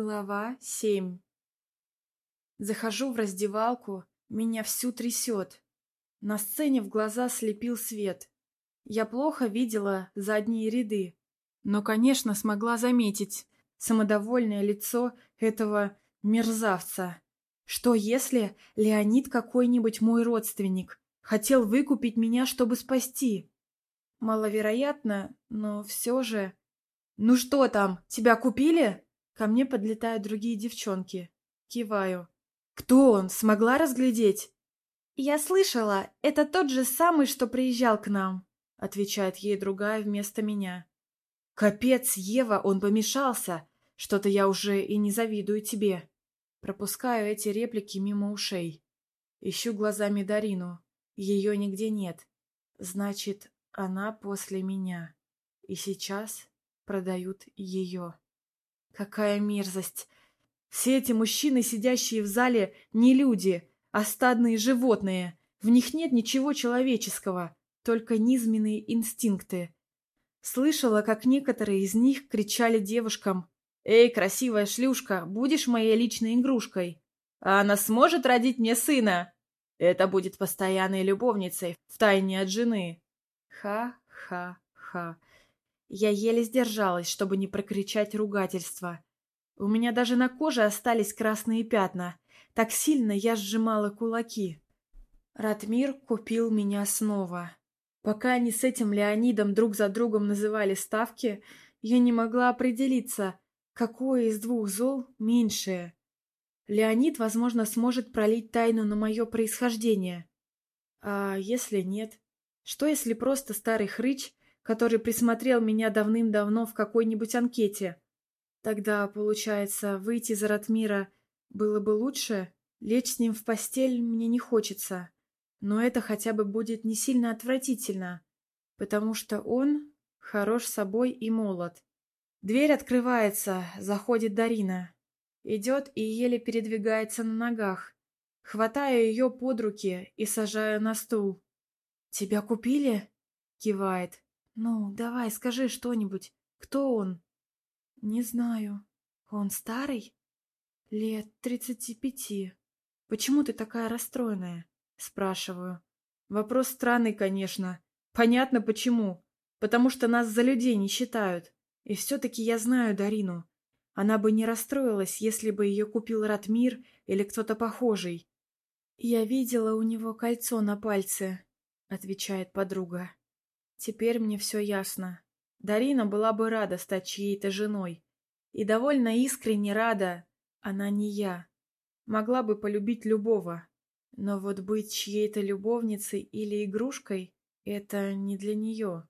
Глава семь Захожу в раздевалку, меня всю трясет. На сцене в глаза слепил свет. Я плохо видела задние ряды, но, конечно, смогла заметить самодовольное лицо этого мерзавца. Что если Леонид какой-нибудь мой родственник, хотел выкупить меня, чтобы спасти? Маловероятно, но все же... «Ну что там, тебя купили?» Ко мне подлетают другие девчонки. Киваю. «Кто он? Смогла разглядеть?» «Я слышала, это тот же самый, что приезжал к нам», — отвечает ей другая вместо меня. «Капец, Ева, он помешался. Что-то я уже и не завидую тебе». Пропускаю эти реплики мимо ушей. Ищу глазами Дарину. Ее нигде нет. Значит, она после меня. И сейчас продают ее. Какая мерзость! Все эти мужчины, сидящие в зале, не люди, а стадные животные. В них нет ничего человеческого, только низменные инстинкты. Слышала, как некоторые из них кричали девушкам «Эй, красивая шлюшка, будешь моей личной игрушкой? А она сможет родить мне сына? Это будет постоянной любовницей, втайне от жены». Ха-ха-ха. Я еле сдержалась, чтобы не прокричать ругательство. У меня даже на коже остались красные пятна. Так сильно я сжимала кулаки. Ратмир купил меня снова. Пока они с этим Леонидом друг за другом называли ставки, я не могла определиться, какое из двух зол меньшее. Леонид, возможно, сможет пролить тайну на мое происхождение. А если нет? Что если просто старый хрыч, который присмотрел меня давным-давно в какой-нибудь анкете, Тогда, получается, выйти за Ратмира было бы лучше? Лечь с ним в постель мне не хочется. Но это хотя бы будет не сильно отвратительно, потому что он хорош собой и молод. Дверь открывается, заходит Дарина. Идет и еле передвигается на ногах. Хватаю ее под руки и сажаю на стул. «Тебя купили?» — кивает. «Ну, давай, скажи что-нибудь. Кто он?» «Не знаю. Он старый?» «Лет тридцати пяти. Почему ты такая расстроенная?» Спрашиваю. Вопрос странный, конечно. Понятно почему. Потому что нас за людей не считают. И все-таки я знаю Дарину. Она бы не расстроилась, если бы ее купил Ратмир или кто-то похожий. «Я видела у него кольцо на пальце», — отвечает подруга. «Теперь мне все ясно. Дарина была бы рада стать чьей-то женой. И довольно искренне рада, она не я. Могла бы полюбить любого. Но вот быть чьей-то любовницей или игрушкой — это не для нее.